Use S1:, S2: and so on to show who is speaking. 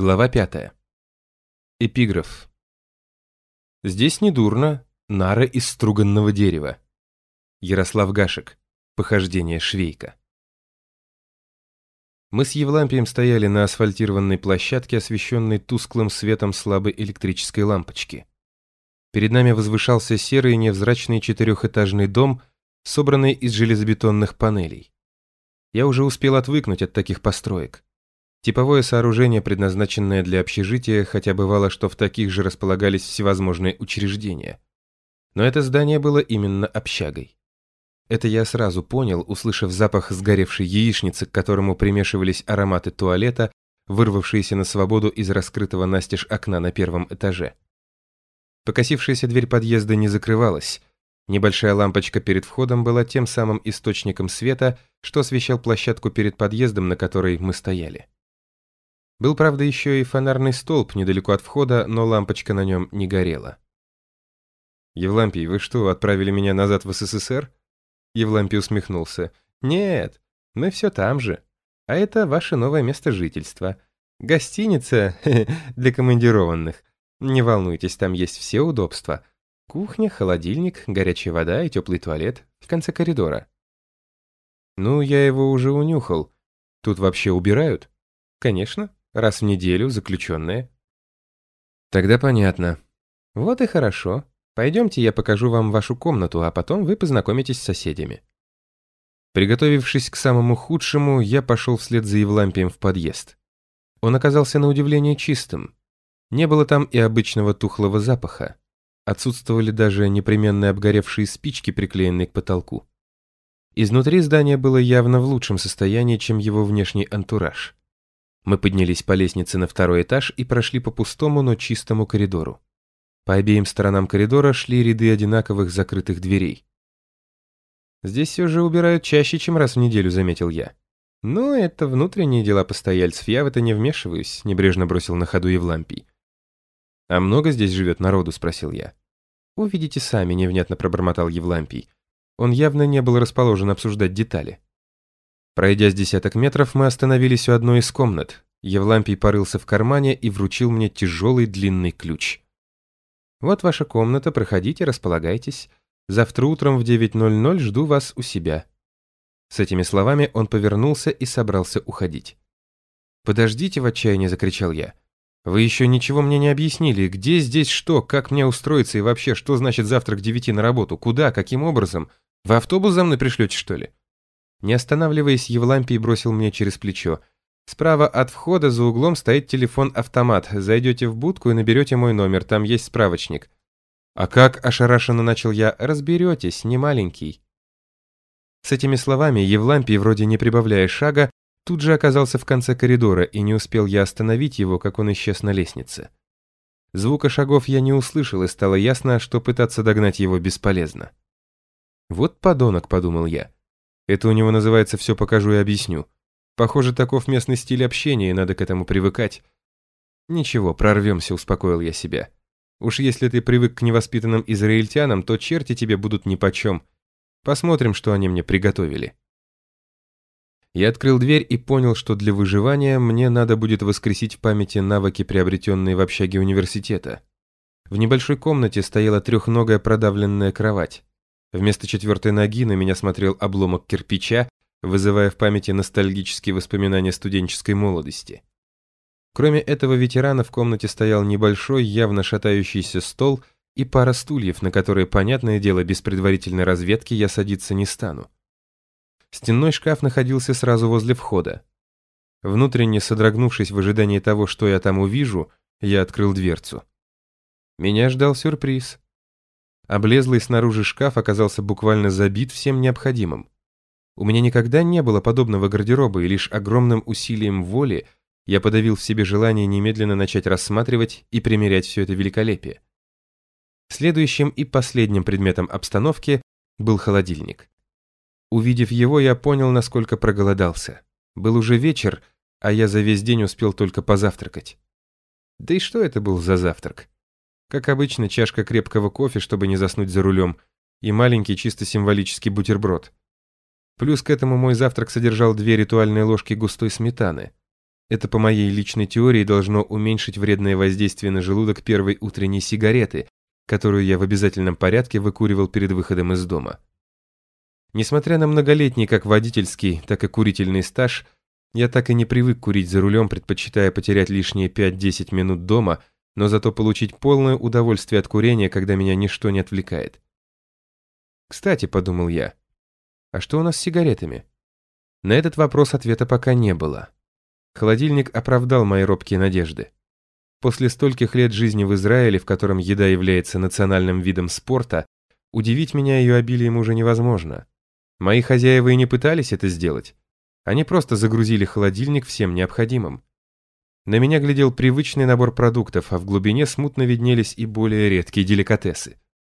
S1: Глава пятая. Эпиграф. Здесь не дурно, нара из струганного дерева. Ярослав Гашек. Похождение швейка. Мы с Евлампием стояли на асфальтированной площадке, освещенной тусклым светом слабой электрической лампочки. Перед нами возвышался серый невзрачный четырехэтажный дом, собранный из железобетонных панелей. Я уже успел отвыкнуть от таких построек. Типовое сооружение, предназначенное для общежития, хотя бывало, что в таких же располагались всевозможные учреждения. Но это здание было именно общагой. Это я сразу понял, услышав запах сгоревшей яичницы, к которому примешивались ароматы туалета, вырвавшиеся на свободу из раскрытого настежь окна на первом этаже. Покосившаяся дверь подъезда не закрывалась. Небольшая лампочка перед входом была тем самым источником света, что освещал площадку перед подъездом, на которой мы стояли. Был, правда, еще и фонарный столб недалеко от входа, но лампочка на нем не горела. «Евлампий, вы что, отправили меня назад в СССР?» Евлампий усмехнулся. «Нет, мы все там же. А это ваше новое место жительства. Гостиница для командированных. Не волнуйтесь, там есть все удобства. Кухня, холодильник, горячая вода и теплый туалет в конце коридора». «Ну, я его уже унюхал. Тут вообще убирают?» «Конечно. Раз в неделю, заключенные. Тогда понятно. Вот и хорошо. Пойдемте, я покажу вам вашу комнату, а потом вы познакомитесь с соседями. Приготовившись к самому худшему, я пошел вслед за Евлампием в подъезд. Он оказался на удивление чистым. Не было там и обычного тухлого запаха. Отсутствовали даже непременные обгоревшие спички, приклеенные к потолку. Изнутри здание было явно в лучшем состоянии, чем его внешний антураж. Мы поднялись по лестнице на второй этаж и прошли по пустому, но чистому коридору. По обеим сторонам коридора шли ряды одинаковых закрытых дверей. «Здесь все же убирают чаще, чем раз в неделю», — заметил я. «Ну, это внутренние дела постояльцев, я в это не вмешиваюсь», — небрежно бросил на ходу Евлампий. «А много здесь живет народу?» — спросил я. «Увидите сами», — невнятно пробормотал Евлампий. Он явно не был расположен обсуждать детали. Пройдя с десяток метров, мы остановились у одной из комнат. Евлампий порылся в кармане и вручил мне тяжелый длинный ключ. «Вот ваша комната, проходите, располагайтесь. Завтра утром в 9.00 жду вас у себя». С этими словами он повернулся и собрался уходить. «Подождите», — в отчаянии закричал я. «Вы еще ничего мне не объяснили. Где здесь что? Как мне устроиться и вообще, что значит завтра к девяти на работу? Куда? Каким образом? В автобус за мной пришлете, что ли?» Не останавливаясь, Евлампий бросил мне через плечо. «Справа от входа за углом стоит телефон-автомат. Зайдете в будку и наберете мой номер, там есть справочник». «А как?» – ошарашенно начал я. «Разберетесь, не маленький». С этими словами Евлампий, вроде не прибавляя шага, тут же оказался в конце коридора, и не успел я остановить его, как он исчез на лестнице. Звука шагов я не услышал, и стало ясно, что пытаться догнать его бесполезно. «Вот подонок», — подумал я. Это у него называется «все покажу и объясню». Похоже, таков местный стиль общения, и надо к этому привыкать. Ничего, прорвемся, успокоил я себя. Уж если ты привык к невоспитанным израильтянам, то черти тебе будут нипочем. Посмотрим, что они мне приготовили. Я открыл дверь и понял, что для выживания мне надо будет воскресить в памяти навыки, приобретенные в общаге университета. В небольшой комнате стояла трехногая продавленная кровать. Вместо четвертой ноги на меня смотрел обломок кирпича, вызывая в памяти ностальгические воспоминания студенческой молодости. Кроме этого ветерана в комнате стоял небольшой, явно шатающийся стол и пара стульев, на которые, понятное дело, без предварительной разведки я садиться не стану. Стенной шкаф находился сразу возле входа. Внутренне содрогнувшись в ожидании того, что я там увижу, я открыл дверцу. Меня ждал сюрприз. Облезлый снаружи шкаф оказался буквально забит всем необходимым. У меня никогда не было подобного гардероба, и лишь огромным усилием воли я подавил в себе желание немедленно начать рассматривать и примерять все это великолепие. Следующим и последним предметом обстановки был холодильник. Увидев его, я понял, насколько проголодался. Был уже вечер, а я за весь день успел только позавтракать. Да и что это был за завтрак? Как обычно, чашка крепкого кофе, чтобы не заснуть за рулем, и маленький чисто символический бутерброд. Плюс к этому мой завтрак содержал две ритуальные ложки густой сметаны. Это по моей личной теории должно уменьшить вредное воздействие на желудок первой утренней сигареты, которую я в обязательном порядке выкуривал перед выходом из дома. Несмотря на многолетний как водительский, так и курительный стаж, я так и не привык курить за рулем, предпочитая потерять лишние 5-10 минут дома, но зато получить полное удовольствие от курения, когда меня ничто не отвлекает. Кстати, подумал я, а что у нас с сигаретами? На этот вопрос ответа пока не было. Холодильник оправдал мои робкие надежды. После стольких лет жизни в Израиле, в котором еда является национальным видом спорта, удивить меня ее обилием уже невозможно. Мои хозяева и не пытались это сделать. Они просто загрузили холодильник всем необходимым. На меня глядел привычный набор продуктов, а в глубине смутно виднелись и более редкие деликатесы.